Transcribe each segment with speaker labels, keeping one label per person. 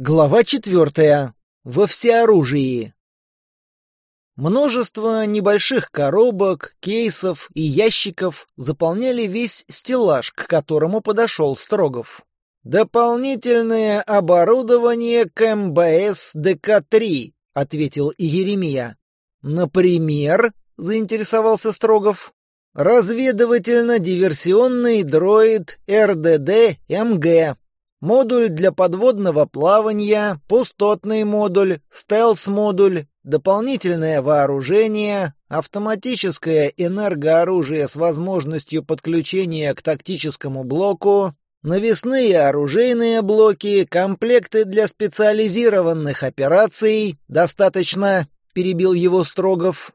Speaker 1: Глава четвертая. Во всеоружии. Множество небольших коробок, кейсов и ящиков заполняли весь стеллаж, к которому подошел Строгов. «Дополнительное оборудование к МБС ДК-3», — ответил Иеремия. «Например», — заинтересовался Строгов, — «разведывательно-диверсионный дроид РДД-МГ, модуль для подводного плавания, пустотный модуль, стелс-модуль, дополнительное вооружение, автоматическое энергооружие с возможностью подключения к тактическому блоку, навесные оружейные блоки, комплекты для специализированных операций. Достаточно, перебил его Строгов.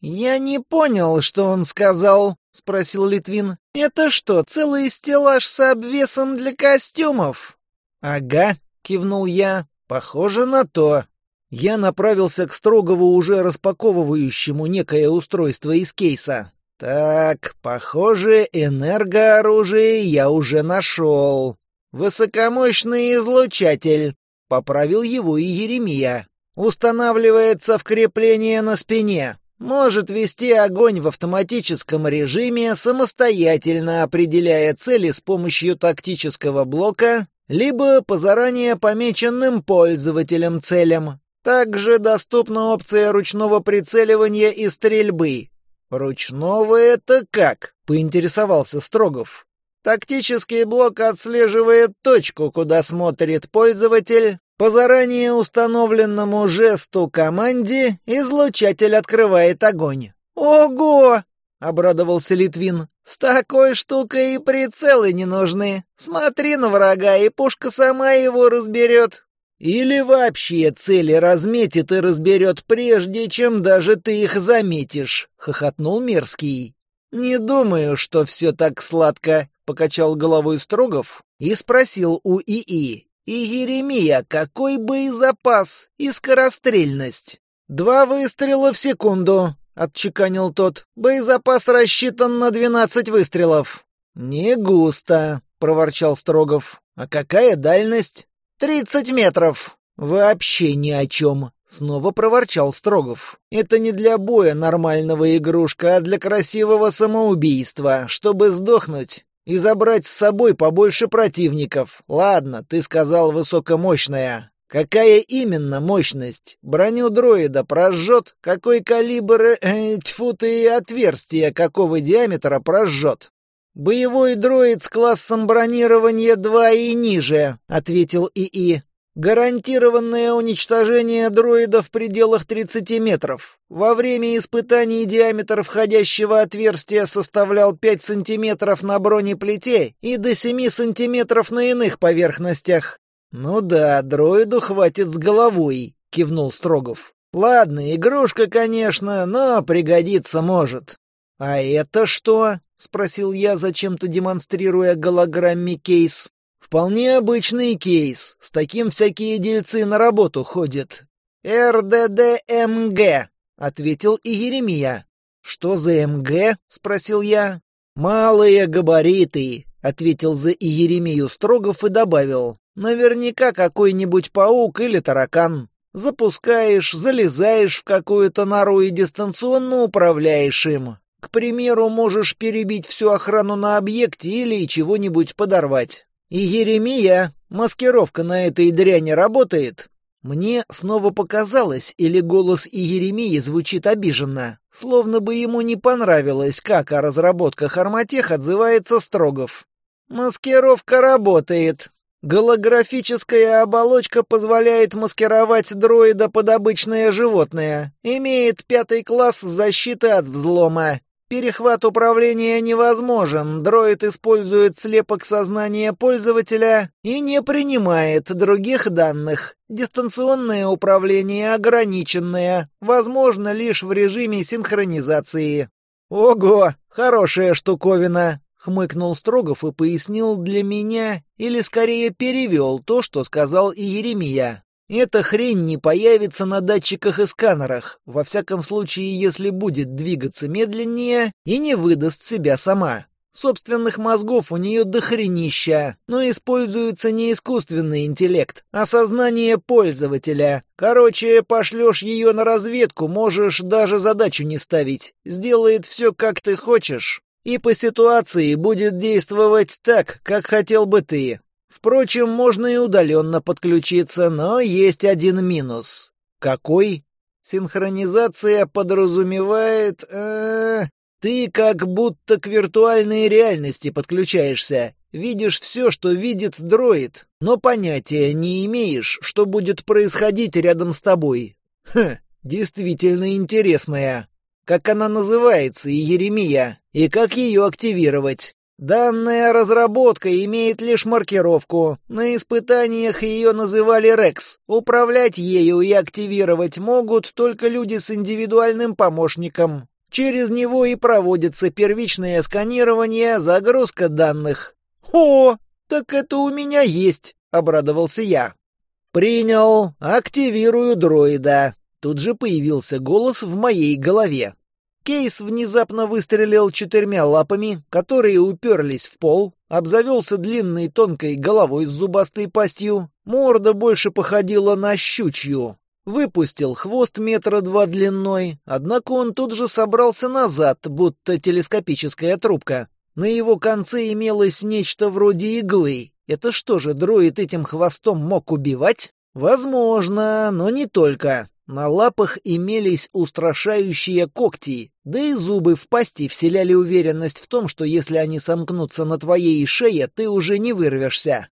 Speaker 1: Я не понял, что он сказал, спросил Литвин. «Это что, целый стеллаж с обвесом для костюмов?» «Ага», — кивнул я, — «похоже на то». Я направился к Строгову, уже распаковывающему некое устройство из кейса. «Так, похоже, энергооружие я уже нашел. Высокомощный излучатель», — поправил его и Еремия. «Устанавливается в крепление на спине может вести огонь в автоматическом режиме, самостоятельно определяя цели с помощью тактического блока, либо по заранее помеченным пользователям целям. Также доступна опция ручного прицеливания и стрельбы. «Ручного это как?» — поинтересовался Строгов. Тактический блок отслеживает точку, куда смотрит пользователь, по заранее установленному жесту команде излучатель открывает огонь. «Ого!» — обрадовался Литвин. «С такой штукой и прицелы не нужны. Смотри на врага, и пушка сама его разберет. Или вообще цели разметит и разберет прежде, чем даже ты их заметишь», — хохотнул Мерзкий. «Не думаю, что все так сладко», — покачал головой Строгов и спросил у ИИ, и Еремия, какой боезапас и скорострельность!» «Два выстрела в секунду», — отчеканил тот. «Боезапас рассчитан на двенадцать выстрелов». «Не густо», — проворчал Строгов. «А какая дальность?» «Тридцать метров». «Вообще ни о чем», — снова проворчал Строгов. «Это не для боя нормального игрушка, а для красивого самоубийства, чтобы сдохнуть и забрать с собой побольше противников. Ладно, ты сказал высокомощная. Какая именно мощность? Броню дроида прожжет? Какой калибр... Э, тьфу ты, отверстие какого диаметра прожжет? «Боевой дроид с классом бронирования 2 и ниже», — ответил ИИ. Гарантированное уничтожение дроида в пределах 30 метров. Во время испытаний диаметр входящего отверстия составлял 5 сантиметров на бронеплите и до 7 сантиметров на иных поверхностях. «Ну да, дроиду хватит с головой», — кивнул Строгов. «Ладно, игрушка, конечно, но пригодится может». «А это что?» — спросил я, зачем-то демонстрируя голограмме кейс. Вполне обычный кейс, с таким всякие дельцы на работу ходят. РДДМГ, ответил и Еремия. Что за МГ? спросил я. Малые габариты, ответил за Иеремию Строгов и добавил. Наверняка какой-нибудь паук или таракан. Запускаешь, залезаешь в какую-то нору и дистанционно управляешь им. К примеру, можешь перебить всю охрану на объекте или чего-нибудь подорвать. И Еремия, маскировка на этой дряни работает. Мне снова показалось, или голос Иеремии звучит обиженно, словно бы ему не понравилось, как о разработках Арматех отзывается Строгов. Маскировка работает. Голографическая оболочка позволяет маскировать дроида под обычное животное. Имеет пятый класс защиты от взлома. Перехват управления невозможен, дроид использует слепок сознания пользователя и не принимает других данных. Дистанционное управление ограниченное, возможно лишь в режиме синхронизации. «Ого, хорошая штуковина!» — хмыкнул Строгов и пояснил для меня, или скорее перевел то, что сказал и Еремия. Эта хрень не появится на датчиках и сканерах, во всяком случае, если будет двигаться медленнее и не выдаст себя сама. Собственных мозгов у нее до хренища, но используется не искусственный интеллект, а сознание пользователя. Короче, пошлешь ее на разведку, можешь даже задачу не ставить. Сделает все, как ты хочешь. И по ситуации будет действовать так, как хотел бы ты. Впрочем, можно и удаленно подключиться, но есть один минус. Какой? Синхронизация подразумевает... Э, ты как будто к виртуальной реальности подключаешься. Видишь все, что видит дроид, но понятия не имеешь, что будет происходить рядом с тобой. Хм, действительно интересная. Как она называется, и Еремия, и как ее активировать? Данная разработка имеет лишь маркировку. На испытаниях ее называли «Рекс». Управлять ею и активировать могут только люди с индивидуальным помощником. Через него и проводится первичное сканирование, загрузка данных. «О, так это у меня есть!» — обрадовался я. «Принял. Активирую дроида». Тут же появился голос в моей голове. Кейс внезапно выстрелил четырьмя лапами, которые уперлись в пол, обзавелся длинной тонкой головой с зубастой пастью, морда больше походила на щучью. Выпустил хвост метра два длиной, однако он тут же собрался назад, будто телескопическая трубка. На его конце имелось нечто вроде иглы. Это что же, дроид этим хвостом мог убивать? Возможно, но не только. На лапах имелись устрашающие когти, да и зубы в пасти вселяли уверенность в том, что если они сомкнутся на твоей шее, ты уже не вырвешься.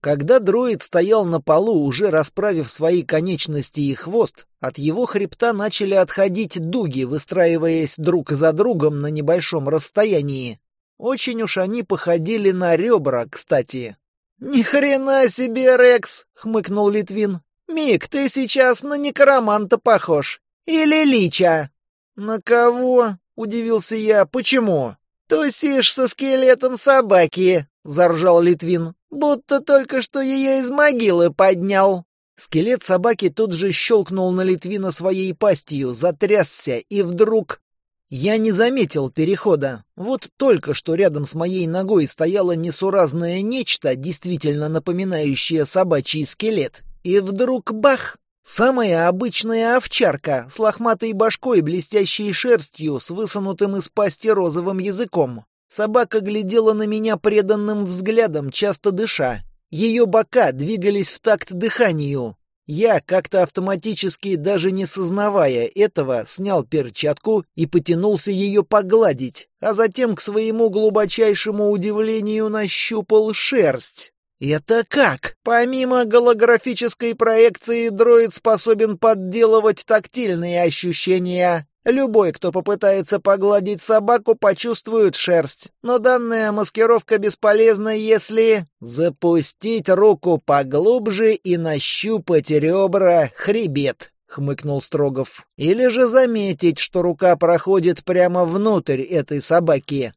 Speaker 1: Когда дроид стоял на полу, уже расправив свои конечности и хвост, от его хребта начали отходить дуги, выстраиваясь друг за другом на небольшом расстоянии. Очень уж они походили на ребра, кстати. «Ни хрена себе, Рекс!» — хмыкнул Литвин. «Мик, ты сейчас на некроманта похож. Или лича». «На кого?» — удивился я. «Почему?» «Тусишь со скелетом собаки», — заржал Литвин. «Будто только что ее из могилы поднял». Скелет собаки тут же щелкнул на Литвина своей пастью, затрясся и вдруг я не заметил перехода. Вот только что рядом с моей ногой стояло несуразное нечто, действительно напоминающее собачий скелет. И вдруг бах! Самая обычная овчарка, с лохматой башкой, блестящей шерстью, с высунутым из пасти розовым языком. Собака глядела на меня преданным взглядом, часто дыша. Ее бока двигались в такт дыханию. Я, как-то автоматически, даже не сознавая этого, снял перчатку и потянулся ее погладить, а затем, к своему глубочайшему удивлению, нащупал шерсть. Это как? Помимо голографической проекции, дроид способен подделывать тактильные ощущения. Любой, кто попытается погладить собаку, почувствует шерсть. Но данная маскировка бесполезна, если запустить руку поглубже и нащупать ребра, хребет. — хмыкнул Строгов. «Или же заметить, что рука проходит прямо внутрь этой собаки».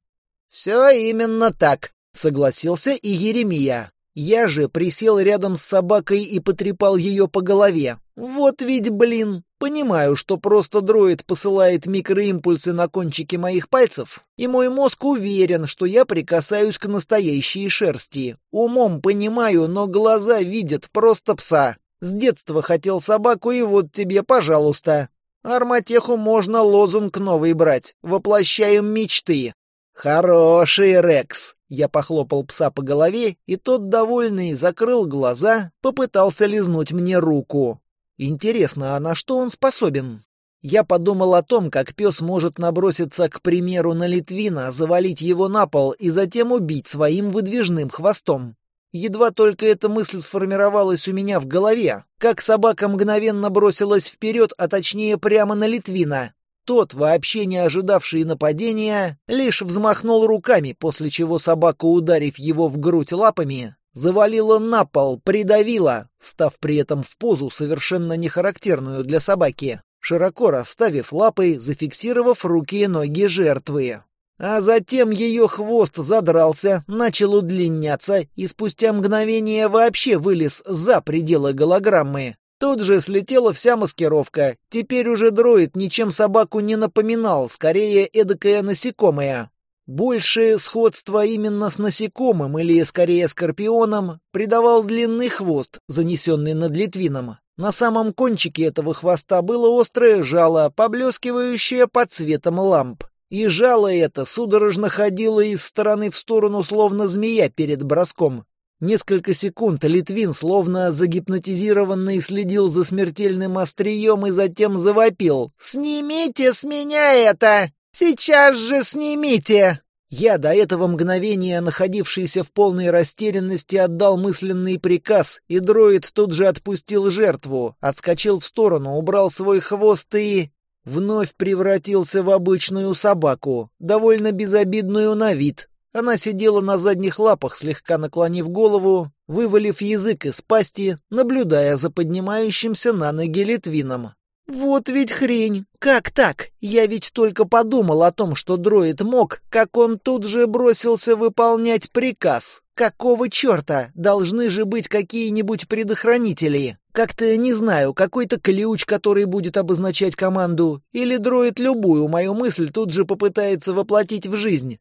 Speaker 1: «Все именно так», — согласился и Еремия. «Я же присел рядом с собакой и потрепал ее по голове. Вот ведь, блин!» Понимаю, что просто дроид посылает микроимпульсы на кончики моих пальцев, и мой мозг уверен, что я прикасаюсь к настоящей шерсти. Умом понимаю, но глаза видят просто пса. С детства хотел собаку, и вот тебе, пожалуйста. Арматеху можно лозунг новый брать. Воплощаем мечты. «Хороший Рекс!» Я похлопал пса по голове, и тот, довольный, закрыл глаза, попытался лизнуть мне руку. Интересно, а на что он способен? Я подумал о том, как пес может наброситься, к примеру, на Литвина, завалить его на пол и затем убить своим выдвижным хвостом. Едва только эта мысль сформировалась у меня в голове, как собака мгновенно бросилась вперед, а точнее прямо на Литвина. Тот, вообще не ожидавший нападения, лишь взмахнул руками, после чего собака, ударив его в грудь лапами, завалила на пол, придавила, став при этом в позу, совершенно нехарактерную для собаки, широко расставив лапы, зафиксировав руки и ноги жертвы. А затем ее хвост задрался, начал удлиняться и спустя мгновение вообще вылез за пределы голограммы. Тут же слетела вся маскировка. Теперь уже дроид ничем собаку не напоминал, скорее эдакое насекомое. Большее сходство именно с насекомым, или скорее скорпионом, придавал длинный хвост, занесенный над Литвином. На самом кончике этого хвоста было острое жало, поблескивающее под цветом ламп. И жало это судорожно ходило из стороны в сторону, словно змея перед броском. Несколько секунд Литвин, словно загипнотизированный, следил за смертельным острием и затем завопил. «Снимите с меня это!» «Сейчас же снимите!» Я, до этого мгновения находившийся в полной растерянности, отдал мысленный приказ, и дроид тут же отпустил жертву, отскочил в сторону, убрал свой хвост и... Вновь превратился в обычную собаку, довольно безобидную на вид. Она сидела на задних лапах, слегка наклонив голову, вывалив язык из пасти, наблюдая за поднимающимся на ноги Литвином. Вот ведь хрень! Как так? Я ведь только подумал о том, что дроид мог, как он тут же бросился выполнять приказ. Какого черта? Должны же быть какие-нибудь предохранители. Как-то, не знаю, какой-то ключ, который будет обозначать команду. Или дроид любую мою мысль тут же попытается воплотить в жизнь.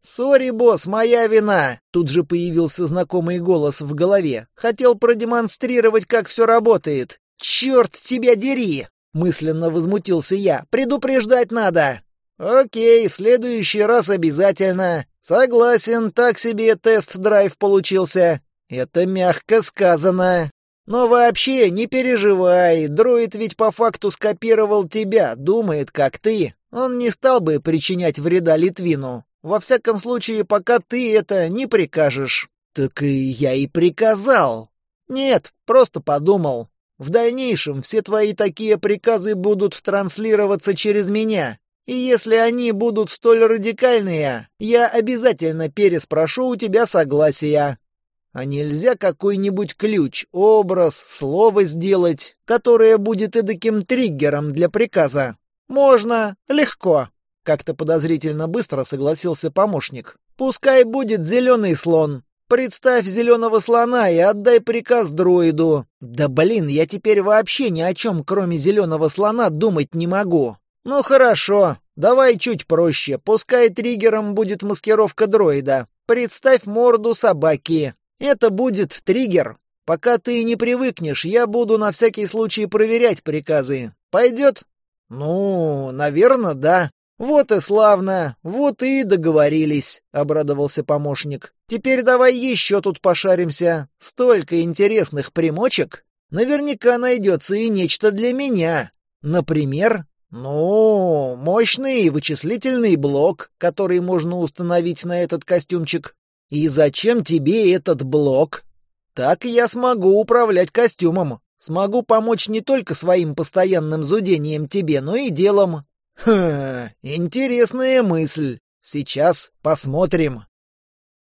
Speaker 1: «Сори, босс, моя вина!» Тут же появился знакомый голос в голове. «Хотел продемонстрировать, как все работает. Черт тебя дери!» — мысленно возмутился я. «Предупреждать надо!» «Окей, в следующий раз обязательно. Согласен, так себе тест-драйв получился. Это мягко сказано. Но вообще не переживай, дроид ведь по факту скопировал тебя, думает, как ты. Он не стал бы причинять вреда Литвину. Во всяком случае, пока ты это не прикажешь». «Так и я и приказал». «Нет, просто подумал. В дальнейшем все твои такие приказы будут транслироваться через меня, и если они будут столь радикальные, я обязательно переспрошу у тебя согласия. А нельзя какой-нибудь ключ, образ, слово сделать, которое будет эдаким триггером для приказа? Можно, легко. Как-то подозрительно быстро согласился помощник. Пускай будет зеленый слон. Представь зеленого слона и отдай приказ дроиду. Да блин, я теперь вообще ни о чем, кроме зеленого слона, думать не могу. Ну хорошо, давай чуть проще. Пускай триггером будет маскировка дроида. Представь морду собаки. Это будет триггер. Пока ты не привыкнешь, я буду на всякий случай проверять приказы. Пойдет? Ну, наверное, да. «Вот и славно! Вот и договорились!» — обрадовался помощник. «Теперь давай еще тут пошаримся. Столько интересных примочек! Наверняка найдется и нечто для меня. Например, ну, мощный вычислительный блок, который можно установить на этот костюмчик. И зачем тебе этот блок? Так я смогу управлять костюмом. Смогу помочь не только своим постоянным зудением тебе, но и делом. Ха, интересная мысль. Сейчас посмотрим.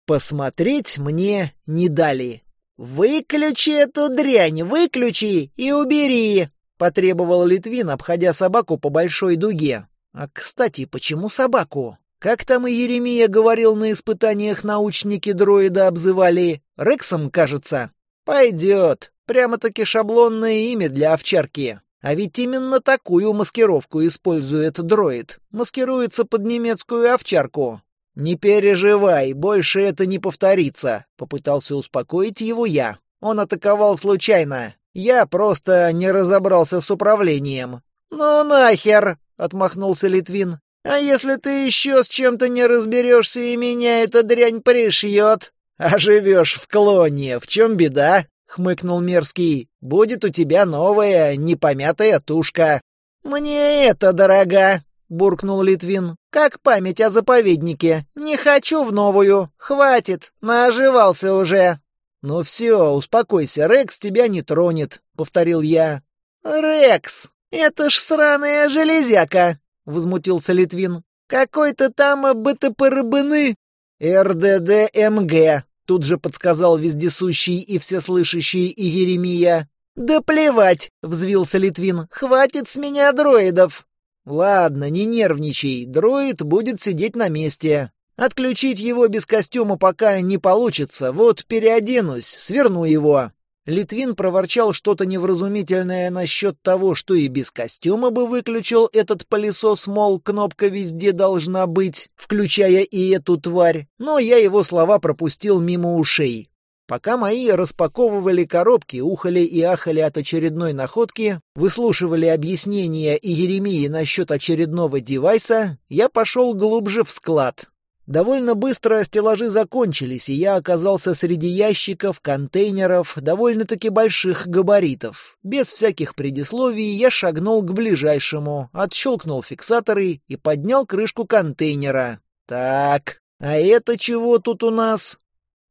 Speaker 1: Посмотреть мне не дали. «Выключи эту дрянь, выключи и убери!» — потребовал Литвин, обходя собаку по большой дуге. «А, кстати, почему собаку? Как там и Еремия говорил на испытаниях, научники дроида обзывали Рексом, кажется. Пойдет. Прямо-таки шаблонное имя для овчарки. А ведь именно такую маскировку использует дроид. Маскируется под немецкую овчарку. «Не переживай, больше это не повторится», — попытался успокоить его я. «Он атаковал случайно. Я просто не разобрался с управлением». «Ну нахер!» — отмахнулся Литвин. «А если ты еще с чем-то не разберешься и меня эта дрянь пришьет?» «А живешь в клоне, в чем беда?» хмыкнул Мерзкий. «Будет у тебя новая, непомятая тушка». «Мне это дорога, — буркнул Литвин. «Как память о заповеднике. Не хочу в новую. Хватит, наоживался уже». «Ну все, успокойся, Рекс тебя не тронет», — повторил я. «Рекс, это ж сраная железяка!» — возмутился Литвин. «Какой-то там БТП-рыбыны!» «РДДМГ», Тут же подсказал вездесущий и всеслышащий и Еремия. «Да плевать!» — взвился Литвин. «Хватит с меня дроидов!» «Ладно, не нервничай. Дроид будет сидеть на месте. Отключить его без костюма пока не получится. Вот переоденусь, сверну его. Литвин проворчал что-то невразумительное насчет того, что и без костюма бы выключил этот пылесос, мол, кнопка везде должна быть, включая и эту тварь, но я его слова пропустил мимо ушей. Пока мои распаковывали коробки, ухали и ахали от очередной находки, выслушивали объяснения и Еремии насчет очередного девайса, я пошел глубже в склад, Довольно быстро стеллажи закончились, и я оказался среди ящиков, контейнеров, довольно-таки больших габаритов. Без всяких предисловий я шагнул к ближайшему, отщелкнул фиксаторы и поднял крышку контейнера. Так, а это чего тут у нас?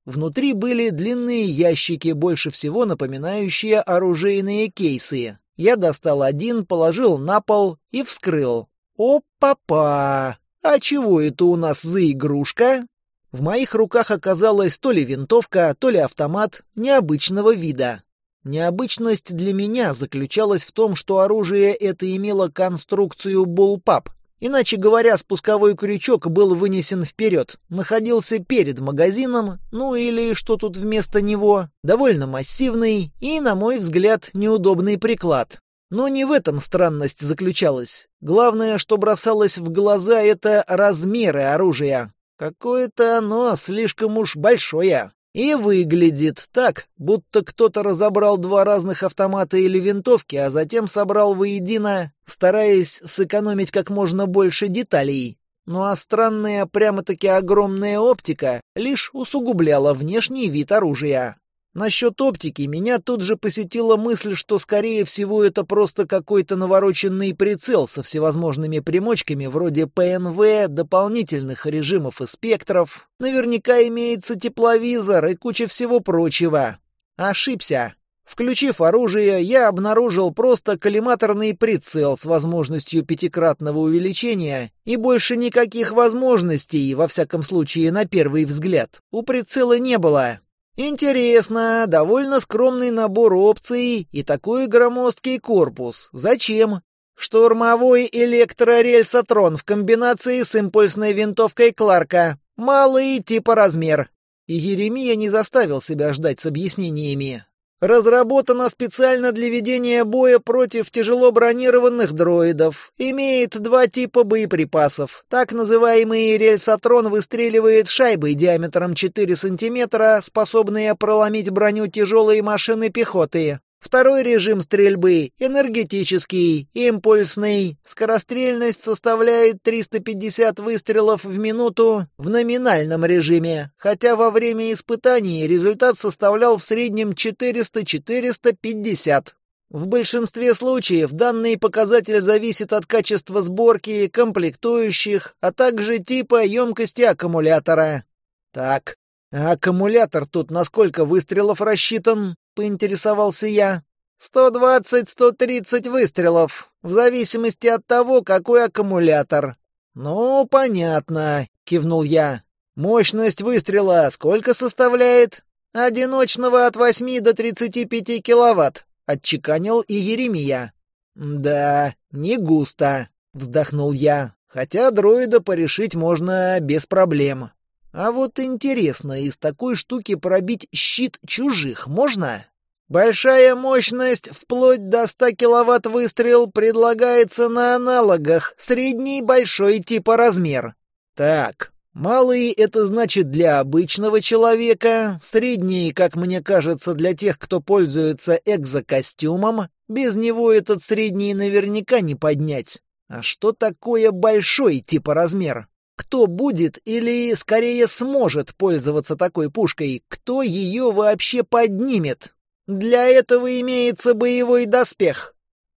Speaker 1: Внутри были длинные ящики, больше всего напоминающие оружейные кейсы. Я достал один, положил на пол и вскрыл. Опа-па! А чего это у нас за игрушка? В моих руках оказалась то ли винтовка, то ли автомат необычного вида. Необычность для меня заключалась в том, что оружие это имело конструкцию булпап. Иначе говоря, спусковой крючок был вынесен вперед, находился перед магазином, ну или что тут вместо него, довольно массивный и, на мой взгляд, неудобный приклад. Но не в этом странность заключалась. Главное, что бросалось в глаза, это размеры оружия. Какое-то оно слишком уж большое. И выглядит так, будто кто-то разобрал два разных автомата или винтовки, а затем собрал воедино, стараясь сэкономить как можно больше деталей. Ну а странная, прямо-таки огромная оптика лишь усугубляла внешний вид оружия. Насчет оптики меня тут же посетила мысль, что, скорее всего, это просто какой-то навороченный прицел со всевозможными примочками вроде ПНВ, дополнительных режимов и спектров. Наверняка имеется тепловизор и куча всего прочего. Ошибся. Включив оружие, я обнаружил просто коллиматорный прицел с возможностью пятикратного увеличения и больше никаких возможностей, во всяком случае на первый взгляд, у прицела не было. Интересно, довольно скромный набор опций и такой громоздкий корпус. Зачем? Штурмовой электрорельсотрон в комбинации с импульсной винтовкой Кларка. Малый типа размер. И Еремия не заставил себя ждать с объяснениями разработана специально для ведения боя против тяжело бронированных дроидов. Имеет два типа боеприпасов. Так называемый рельсотрон выстреливает шайбы диаметром 4 сантиметра, способные проломить броню тяжелой машины пехоты. Второй режим стрельбы — энергетический, импульсный. Скорострельность составляет 350 выстрелов в минуту в номинальном режиме, хотя во время испытаний результат составлял в среднем 400-450. В большинстве случаев данный показатель зависит от качества сборки, комплектующих, а также типа емкости аккумулятора. Так, аккумулятор тут на сколько выстрелов рассчитан?» — поинтересовался я. «120-130 выстрелов, в зависимости от того, какой аккумулятор». «Ну, понятно», — кивнул я. «Мощность выстрела сколько составляет?» «Одиночного от восьми до 35 киловатт», — отчеканил и Еремия. «Да, не густо», — вздохнул я, «хотя дроида порешить можно без проблем». А вот интересно, из такой штуки пробить щит чужих можно? Большая мощность, вплоть до 100 киловатт выстрел, предлагается на аналогах, средний, большой типа размер. Так, малые — это значит для обычного человека, средние, как мне кажется, для тех, кто пользуется экзокостюмом, без него этот средний наверняка не поднять. А что такое большой типа размер? Кто будет или, скорее, сможет пользоваться такой пушкой? Кто ее вообще поднимет? Для этого имеется боевой доспех.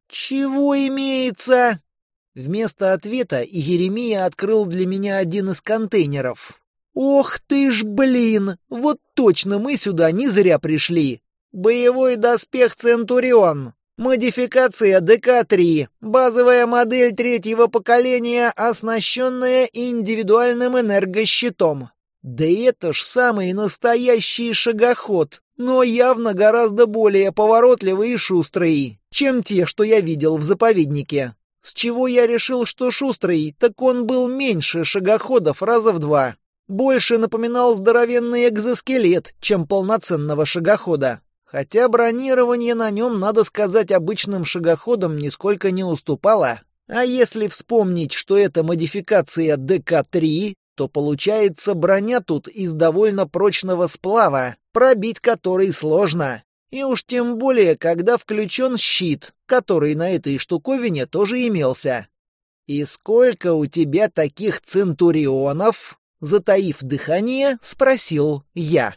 Speaker 1: Чего имеется? Вместо ответа Еремия открыл для меня один из контейнеров. Ох ты ж, блин! Вот точно мы сюда не зря пришли. Боевой доспех «Центурион». Модификация ДК-3. Базовая модель третьего поколения, оснащенная индивидуальным энергощитом. Да это ж самый настоящий шагоход, но явно гораздо более поворотливый и шустрый, чем те, что я видел в заповеднике. С чего я решил, что шустрый, так он был меньше шагоходов раза в два. Больше напоминал здоровенный экзоскелет, чем полноценного шагохода. Хотя бронирование на нем, надо сказать, обычным шагоходам нисколько не уступало. А если вспомнить, что это модификация ДК-3, то получается броня тут из довольно прочного сплава, пробить который сложно. И уж тем более, когда включен щит, который на этой штуковине тоже имелся. «И сколько у тебя таких центурионов?» Затаив дыхание, спросил я.